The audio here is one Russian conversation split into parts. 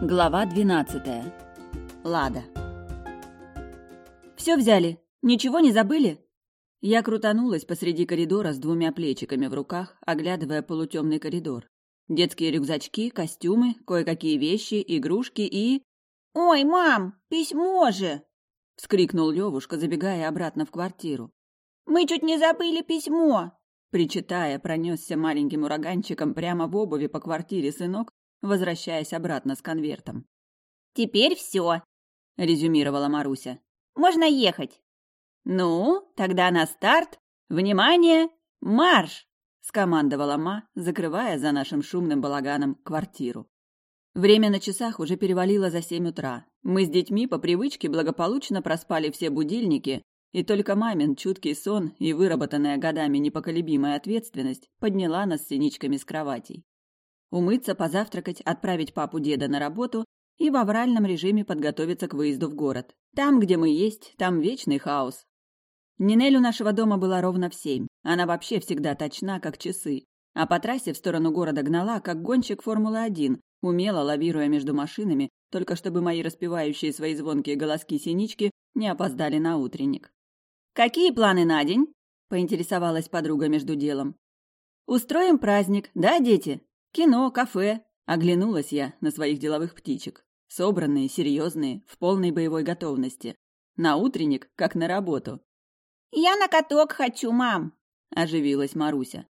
Глава 12. Лада. Все взяли? Ничего не забыли?» Я крутанулась посреди коридора с двумя плечиками в руках, оглядывая полутемный коридор. Детские рюкзачки, костюмы, кое-какие вещи, игрушки и... «Ой, мам, письмо же!» — вскрикнул Левушка, забегая обратно в квартиру. «Мы чуть не забыли письмо!» Причитая, пронесся маленьким ураганчиком прямо в обуви по квартире сынок, возвращаясь обратно с конвертом. «Теперь все», — резюмировала Маруся. «Можно ехать». «Ну, тогда на старт! Внимание! Марш!» — скомандовала Ма, закрывая за нашим шумным балаганом квартиру. Время на часах уже перевалило за семь утра. Мы с детьми по привычке благополучно проспали все будильники, и только мамин чуткий сон и выработанная годами непоколебимая ответственность подняла нас с синичками с кроватей умыться, позавтракать, отправить папу-деда на работу и в авральном режиме подготовиться к выезду в город. Там, где мы есть, там вечный хаос. Нинель у нашего дома была ровно в семь. Она вообще всегда точна, как часы. А по трассе в сторону города гнала, как гонщик Формулы-1, умело лавируя между машинами, только чтобы мои распевающие свои звонкие голоски синички не опоздали на утренник. «Какие планы на день?» – поинтересовалась подруга между делом. «Устроим праздник, да, дети?» Кино, кафе. Оглянулась я на своих деловых птичек. Собранные, серьезные, в полной боевой готовности. На утренник, как на работу. «Я на каток хочу, мам!» – оживилась Маруся.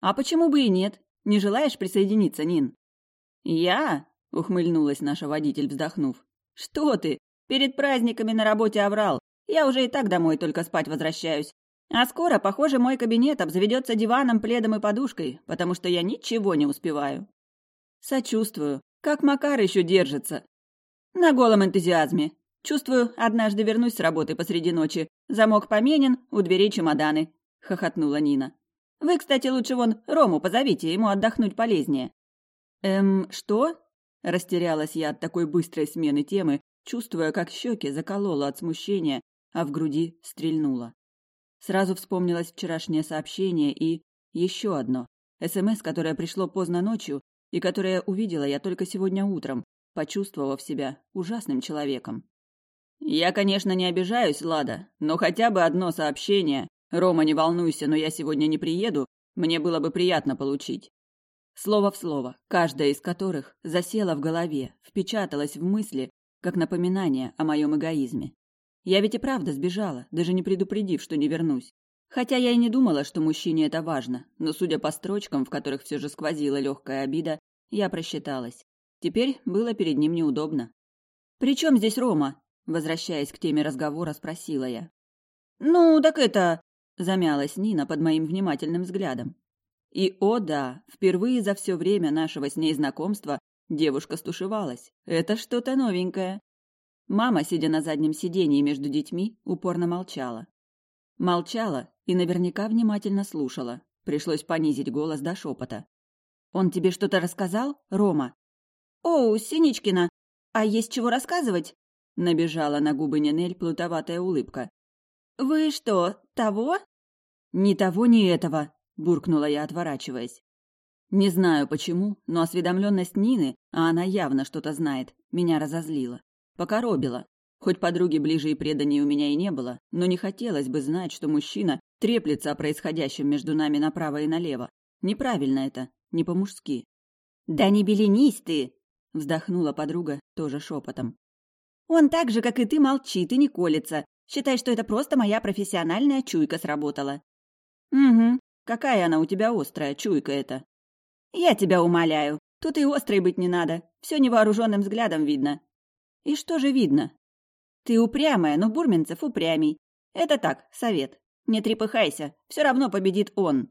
«А почему бы и нет? Не желаешь присоединиться, Нин?» «Я?» – ухмыльнулась наша водитель, вздохнув. «Что ты? Перед праздниками на работе оврал. Я уже и так домой только спать возвращаюсь. А скоро, похоже, мой кабинет обзаведется диваном, пледом и подушкой, потому что я ничего не успеваю. Сочувствую. Как Макар еще держится? На голом энтузиазме. Чувствую, однажды вернусь с работы посреди ночи. Замок поменен, у дверей чемоданы. Хохотнула Нина. Вы, кстати, лучше вон Рому позовите, ему отдохнуть полезнее. Эм, что? Растерялась я от такой быстрой смены темы, чувствуя, как щеки закололо от смущения, а в груди стрельнуло. Сразу вспомнилось вчерашнее сообщение и еще одно. СМС, эм которое пришло поздно ночью и которое увидела я только сегодня утром, почувствовав себя ужасным человеком. «Я, конечно, не обижаюсь, Лада, но хотя бы одно сообщение. Рома, не волнуйся, но я сегодня не приеду, мне было бы приятно получить». Слово в слово, каждое из которых засело в голове, впечаталось в мысли, как напоминание о моем эгоизме. Я ведь и правда сбежала, даже не предупредив, что не вернусь. Хотя я и не думала, что мужчине это важно, но судя по строчкам, в которых все же сквозила легкая обида, я просчиталась. Теперь было перед ним неудобно. «При чем здесь Рома?» Возвращаясь к теме разговора, спросила я. «Ну, так это...» – замялась Нина под моим внимательным взглядом. И, о да, впервые за все время нашего с ней знакомства девушка стушевалась. Это что-то новенькое. Мама, сидя на заднем сидении между детьми, упорно молчала. Молчала и наверняка внимательно слушала. Пришлось понизить голос до шепота. «Он тебе что-то рассказал, Рома?» «Оу, Синичкина! А есть чего рассказывать?» Набежала на губы Нинель плутоватая улыбка. «Вы что, того?» «Ни того, ни этого!» – буркнула я, отворачиваясь. Не знаю почему, но осведомленность Нины, а она явно что-то знает, меня разозлила. Покоробило. Хоть подруги ближе и преданнее у меня и не было, но не хотелось бы знать, что мужчина треплется о происходящем между нами направо и налево. Неправильно это, не по-мужски. «Да не беленись ты!» — вздохнула подруга тоже шепотом. «Он так же, как и ты, молчит и не колется. Считай, что это просто моя профессиональная чуйка сработала». «Угу. Какая она у тебя острая, чуйка эта?» «Я тебя умоляю. Тут и острой быть не надо. Все невооруженным взглядом видно. И что же видно? Ты упрямая, но Бурменцев упрямей. Это так, совет. Не трепыхайся, все равно победит он.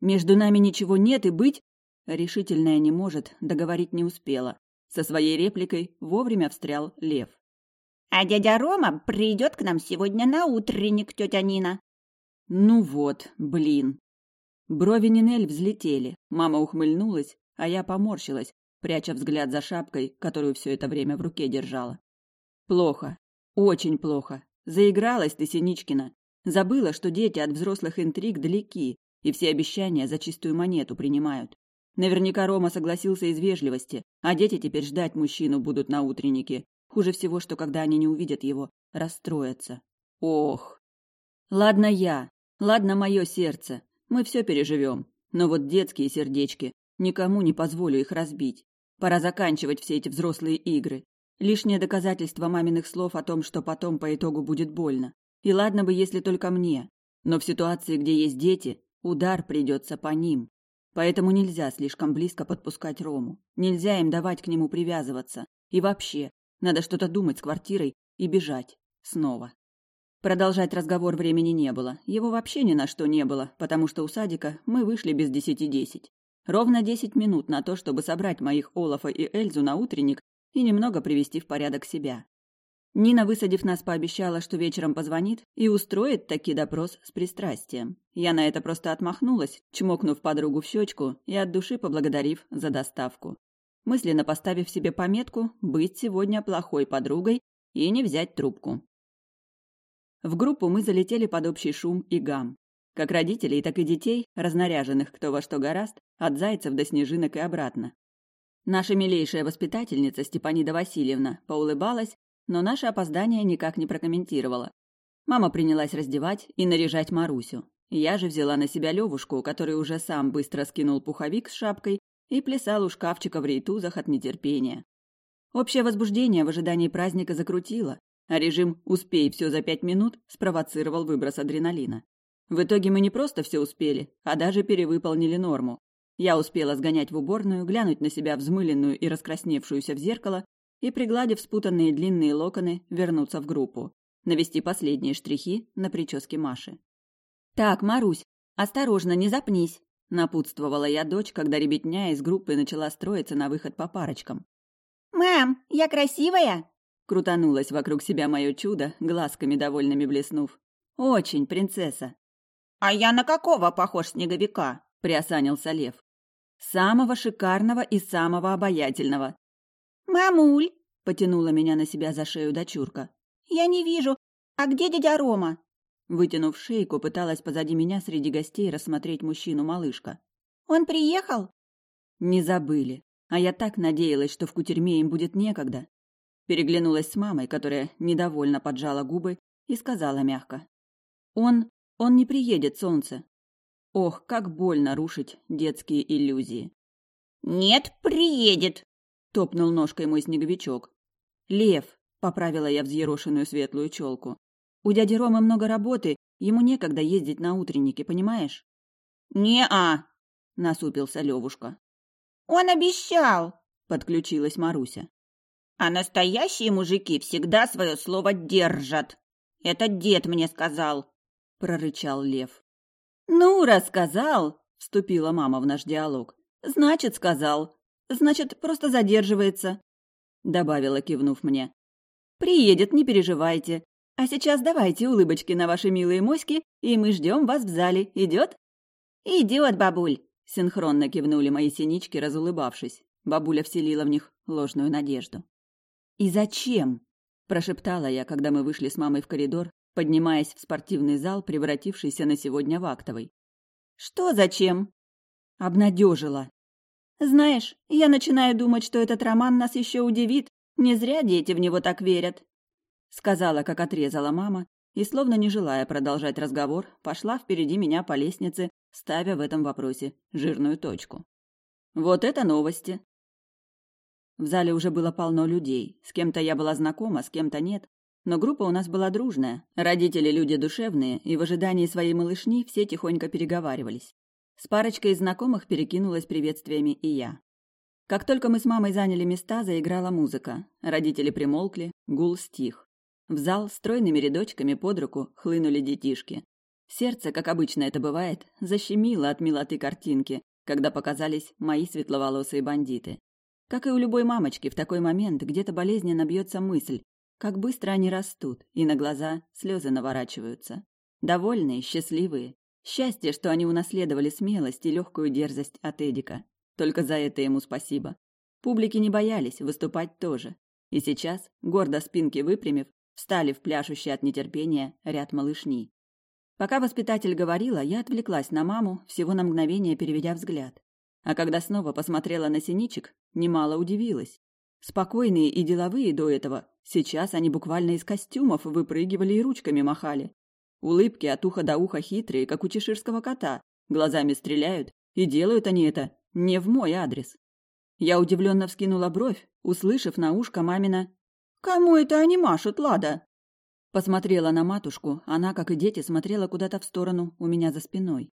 Между нами ничего нет и быть... Решительная не может, договорить не успела. Со своей репликой вовремя встрял Лев. «А дядя Рома придет к нам сегодня на утренник, тетя Нина». «Ну вот, блин». Брови Нинель взлетели. Мама ухмыльнулась, а я поморщилась, пряча взгляд за шапкой, которую все это время в руке держала. «Плохо. Очень плохо. Заигралась ты, Синичкина. Забыла, что дети от взрослых интриг далеки, и все обещания за чистую монету принимают. Наверняка Рома согласился из вежливости, а дети теперь ждать мужчину будут на утреннике. Хуже всего, что когда они не увидят его, расстроятся. Ох! Ладно я, ладно мое сердце, мы все переживем. Но вот детские сердечки, Никому не позволю их разбить. Пора заканчивать все эти взрослые игры. Лишнее доказательство маминых слов о том, что потом по итогу будет больно. И ладно бы, если только мне. Но в ситуации, где есть дети, удар придется по ним. Поэтому нельзя слишком близко подпускать Рому. Нельзя им давать к нему привязываться. И вообще, надо что-то думать с квартирой и бежать. Снова. Продолжать разговор времени не было. Его вообще ни на что не было, потому что у садика мы вышли без десяти десять. Ровно десять минут на то, чтобы собрать моих Олафа и Эльзу на утренник и немного привести в порядок себя. Нина, высадив нас, пообещала, что вечером позвонит и устроит таки допрос с пристрастием. Я на это просто отмахнулась, чмокнув подругу в щечку и от души поблагодарив за доставку. Мысленно поставив себе пометку «быть сегодня плохой подругой» и не взять трубку. В группу мы залетели под общий шум и гам. Как родителей, так и детей, разнаряженных кто во что гораст, от зайцев до снежинок и обратно. Наша милейшая воспитательница Степанида Васильевна поулыбалась, но наше опоздание никак не прокомментировала. Мама принялась раздевать и наряжать Марусю. Я же взяла на себя Левушку, который уже сам быстро скинул пуховик с шапкой и плясал у шкафчика в рейтузах от нетерпения. Общее возбуждение в ожидании праздника закрутило, а режим «успей все за пять минут» спровоцировал выброс адреналина. В итоге мы не просто все успели, а даже перевыполнили норму. Я успела сгонять в уборную, глянуть на себя взмыленную и раскрасневшуюся в зеркало и, пригладив спутанные длинные локоны, вернуться в группу, навести последние штрихи на прическе Маши. «Так, Марусь, осторожно, не запнись!» – напутствовала я дочь, когда ребятня из группы начала строиться на выход по парочкам. «Мам, я красивая?» – крутанулось вокруг себя мое чудо, глазками довольными блеснув. «Очень, принцесса!» «А я на какого похож снеговика?» – приосанился Лев. «Самого шикарного и самого обаятельного». «Мамуль!» – потянула меня на себя за шею дочурка. «Я не вижу. А где дядя Рома?» Вытянув шейку, пыталась позади меня среди гостей рассмотреть мужчину-малышка. «Он приехал?» Не забыли. А я так надеялась, что в кутерьме им будет некогда. Переглянулась с мамой, которая недовольно поджала губы и сказала мягко. «Он он не приедет, солнце. Ох, как больно рушить детские иллюзии. Нет, приедет, топнул ножкой мой снеговичок. Лев, поправила я взъерошенную светлую челку. У дяди Ромы много работы, ему некогда ездить на утренники, понимаешь? Не-а, насупился Левушка. Он обещал, подключилась Маруся. А настоящие мужики всегда свое слово держат. Это дед мне сказал, – прорычал лев. «Ну, рассказал!» – вступила мама в наш диалог. «Значит, сказал. Значит, просто задерживается», – добавила, кивнув мне. «Приедет, не переживайте. А сейчас давайте улыбочки на ваши милые моськи, и мы ждем вас в зале. Идет?» «Идет, бабуль!» – синхронно кивнули мои синички, разулыбавшись. Бабуля вселила в них ложную надежду. «И зачем?» – прошептала я, когда мы вышли с мамой в коридор, поднимаясь в спортивный зал, превратившийся на сегодня в актовый. «Что зачем?» Обнадежила. «Знаешь, я начинаю думать, что этот роман нас еще удивит. Не зря дети в него так верят», — сказала, как отрезала мама, и, словно не желая продолжать разговор, пошла впереди меня по лестнице, ставя в этом вопросе жирную точку. «Вот это новости!» В зале уже было полно людей. С кем-то я была знакома, с кем-то нет, но группа у нас была дружная. Родители люди душевные, и в ожидании своей малышни все тихонько переговаривались. С парочкой из знакомых перекинулась приветствиями и я. Как только мы с мамой заняли места, заиграла музыка. Родители примолкли, гул стих. В зал стройными рядочками под руку хлынули детишки. Сердце, как обычно это бывает, защемило от милоты картинки, когда показались мои светловолосые бандиты. Как и у любой мамочки, в такой момент где-то болезненно бьется мысль, как быстро они растут, и на глаза слезы наворачиваются. Довольные, счастливые. Счастье, что они унаследовали смелость и легкую дерзость от Эдика. Только за это ему спасибо. Публики не боялись, выступать тоже. И сейчас, гордо спинки выпрямив, встали в пляшущий от нетерпения ряд малышней. Пока воспитатель говорила, я отвлеклась на маму, всего на мгновение переведя взгляд. А когда снова посмотрела на синичек, немало удивилась. Спокойные и деловые до этого, сейчас они буквально из костюмов выпрыгивали и ручками махали. Улыбки от уха до уха хитрые, как у чеширского кота, глазами стреляют, и делают они это не в мой адрес. Я удивленно вскинула бровь, услышав на ушко мамина «Кому это они машут, Лада?» Посмотрела на матушку, она, как и дети, смотрела куда-то в сторону у меня за спиной.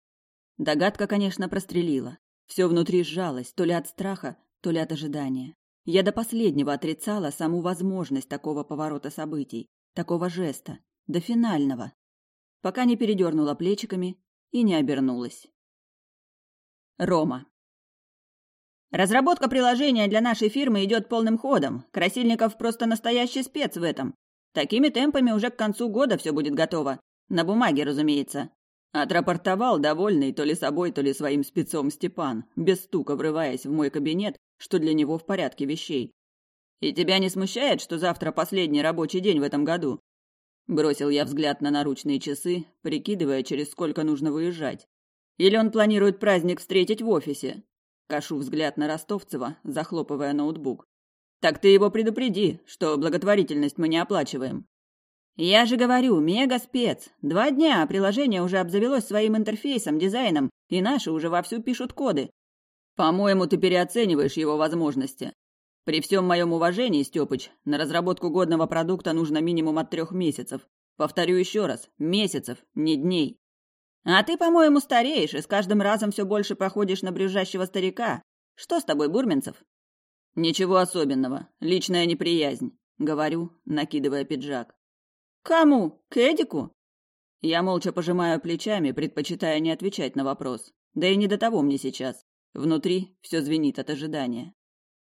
Догадка, конечно, прострелила. Все внутри сжалось, то ли от страха, то ли от ожидания. Я до последнего отрицала саму возможность такого поворота событий, такого жеста, до финального, пока не передернула плечиками и не обернулась. Рома. Разработка приложения для нашей фирмы идет полным ходом. Красильников просто настоящий спец в этом. Такими темпами уже к концу года все будет готово. На бумаге, разумеется. Отрапортовал, довольный то ли собой, то ли своим спецом Степан, без стука врываясь в мой кабинет, что для него в порядке вещей. «И тебя не смущает, что завтра последний рабочий день в этом году?» Бросил я взгляд на наручные часы, прикидывая, через сколько нужно выезжать. «Или он планирует праздник встретить в офисе?» Кашу взгляд на Ростовцева, захлопывая ноутбук. «Так ты его предупреди, что благотворительность мы не оплачиваем. «Я же говорю, мега-спец! Два дня, а приложение уже обзавелось своим интерфейсом, дизайном, и наши уже вовсю пишут коды». «По-моему, ты переоцениваешь его возможности. При всем моем уважении, Степыч, на разработку годного продукта нужно минимум от трех месяцев. Повторю еще раз, месяцев, не дней». «А ты, по-моему, стареешь, и с каждым разом все больше походишь на брюзжащего старика. Что с тобой, Бурменцев?» «Ничего особенного. Личная неприязнь», — говорю, накидывая пиджак. «Кому? К Эдику?» Я молча пожимаю плечами, предпочитая не отвечать на вопрос. Да и не до того мне сейчас. Внутри все звенит от ожидания.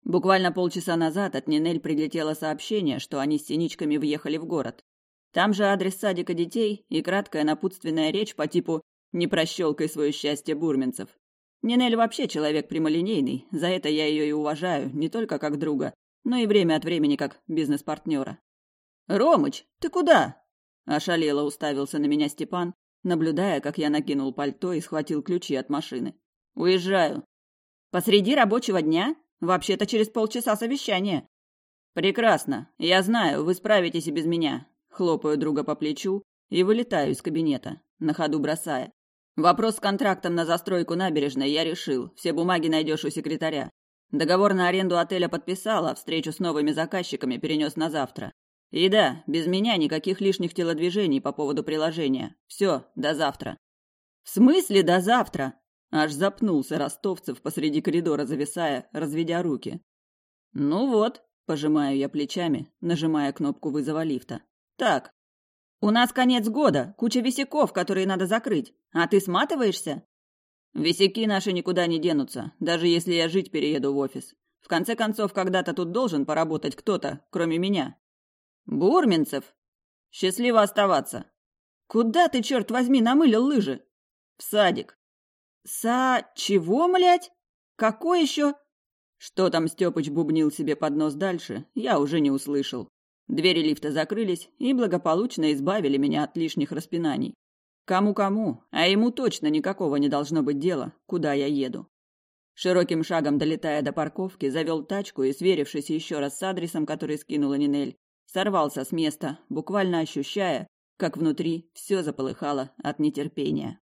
Буквально полчаса назад от Нинель прилетело сообщение, что они с синичками въехали в город. Там же адрес садика детей и краткая напутственная речь по типу «Не прощелкай свое счастье бурменцев». Нинель вообще человек прямолинейный, за это я ее и уважаю, не только как друга, но и время от времени как бизнес-партнера. «Ромыч, ты куда?» – ошалело уставился на меня Степан, наблюдая, как я накинул пальто и схватил ключи от машины. «Уезжаю». «Посреди рабочего дня? Вообще-то через полчаса совещание». «Прекрасно. Я знаю, вы справитесь и без меня». Хлопаю друга по плечу и вылетаю из кабинета, на ходу бросая. «Вопрос с контрактом на застройку набережной я решил. Все бумаги найдешь у секретаря. Договор на аренду отеля подписал, а встречу с новыми заказчиками перенес на завтра. И да, без меня никаких лишних телодвижений по поводу приложения. Все, до завтра. В смысле до завтра? Аж запнулся Ростовцев посреди коридора, зависая, разведя руки. Ну вот, пожимаю я плечами, нажимая кнопку вызова лифта. Так. У нас конец года, куча висяков, которые надо закрыть. А ты сматываешься? Висяки наши никуда не денутся, даже если я жить перееду в офис. В конце концов, когда-то тут должен поработать кто-то, кроме меня. Бурминцев. Счастливо оставаться. Куда ты, черт возьми, намылил лыжи? В садик. Са... чего, млять? Какой еще? Что там Степыч бубнил себе под нос дальше, я уже не услышал. Двери лифта закрылись и благополучно избавили меня от лишних распинаний. Кому-кому, а ему точно никакого не должно быть дела, куда я еду. Широким шагом долетая до парковки, завел тачку и, сверившись еще раз с адресом, который скинула Нинель, сорвался с места, буквально ощущая, как внутри все заполыхало от нетерпения.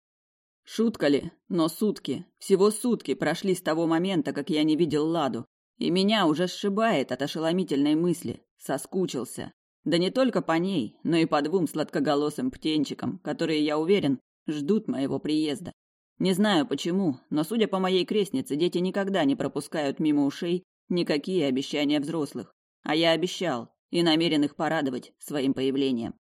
Шутка ли, но сутки, всего сутки прошли с того момента, как я не видел Ладу, и меня уже сшибает от ошеломительной мысли, соскучился. Да не только по ней, но и по двум сладкоголосым птенчикам, которые, я уверен, ждут моего приезда. Не знаю почему, но, судя по моей крестнице, дети никогда не пропускают мимо ушей никакие обещания взрослых. А я обещал, и намерен их порадовать своим появлением.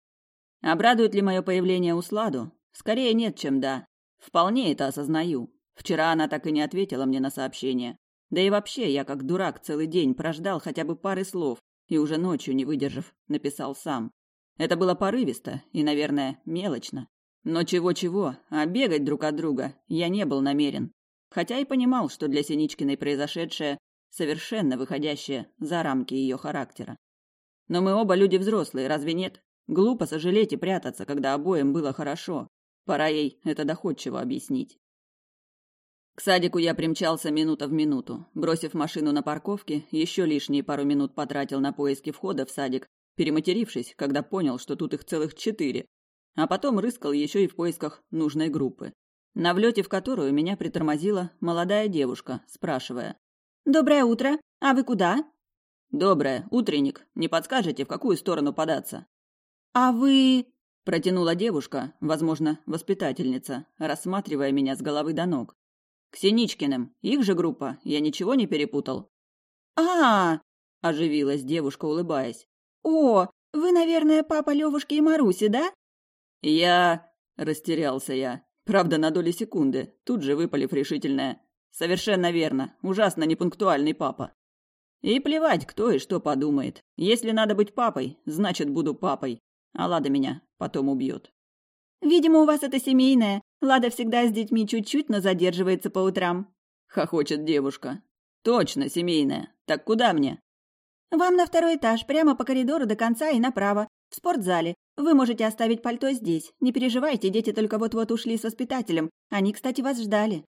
Обрадует ли мое появление Усладу? Скорее нет, чем да. Вполне это осознаю. Вчера она так и не ответила мне на сообщение. Да и вообще, я как дурак целый день прождал хотя бы пары слов и уже ночью, не выдержав, написал сам. Это было порывисто и, наверное, мелочно. Но чего-чего, а бегать друг от друга я не был намерен. Хотя и понимал, что для Синичкиной произошедшее совершенно выходящее за рамки ее характера. Но мы оба люди взрослые, разве нет? Глупо сожалеть и прятаться, когда обоим было хорошо. Пора ей это доходчиво объяснить. К садику я примчался минута в минуту. Бросив машину на парковке, еще лишние пару минут потратил на поиски входа в садик, перематерившись, когда понял, что тут их целых четыре. А потом рыскал еще и в поисках нужной группы. На влете в которую меня притормозила молодая девушка, спрашивая. «Доброе утро! А вы куда?» «Доброе, утренник. Не подскажете, в какую сторону податься?» «А вы...» – протянула девушка, возможно, воспитательница, рассматривая меня с головы до ног. «К Синичкиным. Их же группа. Я ничего не перепутал». А! оживилась девушка, улыбаясь. «О, вы, наверное, папа Левушки и Маруси, да?» «Я...» – растерялся я. Правда, на доли секунды, тут же выпалив решительное. «Совершенно верно. Ужасно непунктуальный папа». И плевать, кто и что подумает. Если надо быть папой, значит, буду папой. А Лада меня потом убьет. «Видимо, у вас это семейное. Лада всегда с детьми чуть-чуть, но задерживается по утрам», — хохочет девушка. «Точно семейное. Так куда мне?» «Вам на второй этаж, прямо по коридору до конца и направо, в спортзале. Вы можете оставить пальто здесь. Не переживайте, дети только вот-вот ушли с воспитателем. Они, кстати, вас ждали».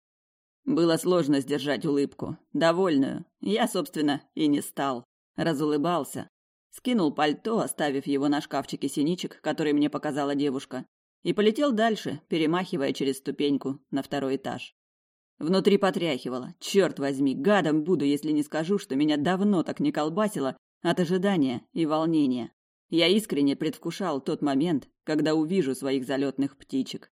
Было сложно сдержать улыбку, довольную. Я, собственно, и не стал. Разулыбался. Скинул пальто, оставив его на шкафчике синичек, который мне показала девушка, и полетел дальше, перемахивая через ступеньку на второй этаж. Внутри потряхивало. Черт возьми, гадом буду, если не скажу, что меня давно так не колбасило от ожидания и волнения. Я искренне предвкушал тот момент, когда увижу своих залетных птичек.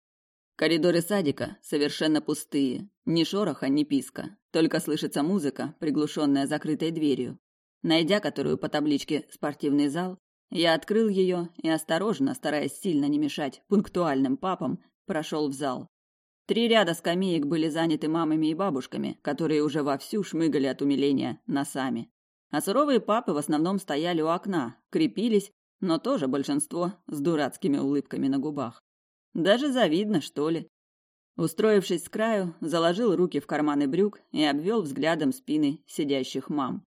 Коридоры садика совершенно пустые. Ни шороха, ни писка. Только слышится музыка, приглушенная закрытой дверью. Найдя которую по табличке «Спортивный зал», я открыл ее и осторожно, стараясь сильно не мешать пунктуальным папам, прошел в зал. Три ряда скамеек были заняты мамами и бабушками, которые уже вовсю шмыгали от умиления носами. А суровые папы в основном стояли у окна, крепились, но тоже большинство с дурацкими улыбками на губах. Даже завидно, что ли. Устроившись с краю, заложил руки в карманы брюк и обвел взглядом спины сидящих мам.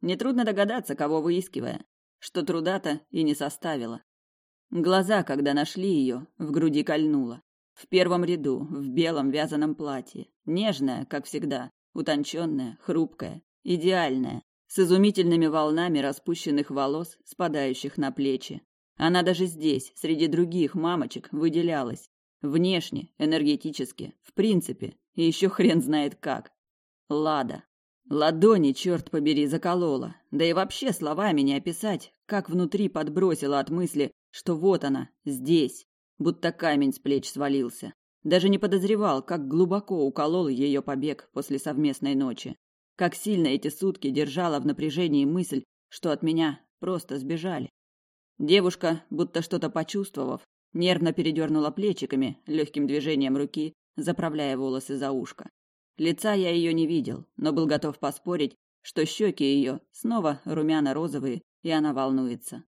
Нетрудно догадаться, кого выискивая, что труда-то и не составило. Глаза, когда нашли ее, в груди кольнуло. В первом ряду, в белом вязаном платье. Нежная, как всегда, утонченная, хрупкая, идеальная, с изумительными волнами распущенных волос, спадающих на плечи. Она даже здесь, среди других мамочек, выделялась. Внешне, энергетически, в принципе, и еще хрен знает как. Лада. Ладони, черт побери, заколола. Да и вообще словами не описать, как внутри подбросила от мысли, что вот она, здесь. Будто камень с плеч свалился. Даже не подозревал, как глубоко уколол ее побег после совместной ночи. Как сильно эти сутки держала в напряжении мысль, что от меня просто сбежали. Девушка, будто что-то почувствовав, нервно передернула плечиками, легким движением руки, заправляя волосы за ушко. Лица я ее не видел, но был готов поспорить, что щеки ее снова румяно-розовые, и она волнуется.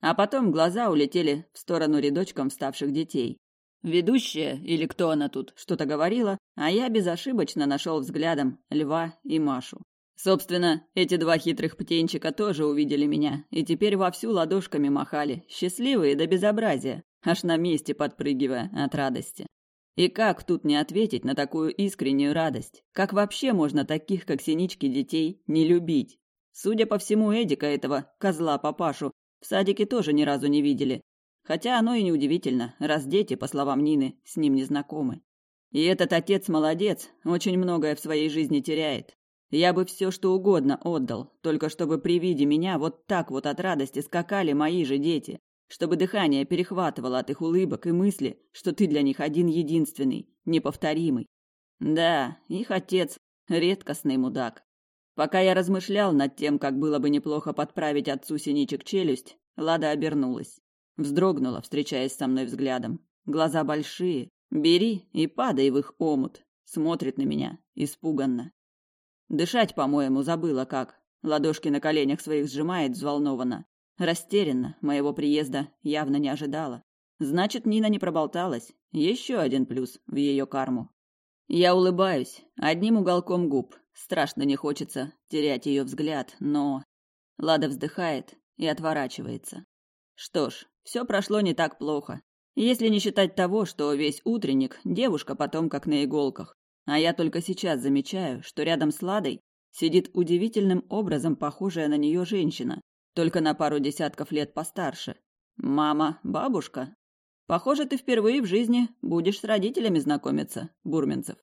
А потом глаза улетели в сторону рядочком вставших детей. Ведущая, или кто она тут, что-то говорила, а я безошибочно нашел взглядом льва и Машу. Собственно, эти два хитрых птенчика тоже увидели меня и теперь вовсю ладошками махали, счастливые до безобразия, аж на месте подпрыгивая от радости. И как тут не ответить на такую искреннюю радость? Как вообще можно таких, как синички, детей не любить? Судя по всему, Эдика этого, козла-папашу, в садике тоже ни разу не видели. Хотя оно и неудивительно, раз дети, по словам Нины, с ним не знакомы. И этот отец молодец, очень многое в своей жизни теряет, я бы все, что угодно отдал, только чтобы при виде меня вот так вот от радости скакали мои же дети, чтобы дыхание перехватывало от их улыбок и мысли, что ты для них один единственный, неповторимый. Да, их отец – редкостный мудак. Пока я размышлял над тем, как было бы неплохо подправить отцу синичек челюсть, Лада обернулась. Вздрогнула, встречаясь со мной взглядом. Глаза большие. Бери и падай в их омут. Смотрит на меня, испуганно. Дышать, по-моему, забыла как. Ладошки на коленях своих сжимает взволнованно. Растерянно, моего приезда явно не ожидала. Значит, Нина не проболталась. Еще один плюс в ее карму. Я улыбаюсь, одним уголком губ. Страшно не хочется терять ее взгляд, но... Лада вздыхает и отворачивается. Что ж, все прошло не так плохо. Если не считать того, что весь утренник девушка потом как на иголках. А я только сейчас замечаю, что рядом с Ладой сидит удивительным образом похожая на нее женщина, только на пару десятков лет постарше. Мама, бабушка. Похоже, ты впервые в жизни будешь с родителями знакомиться, Бурменцев.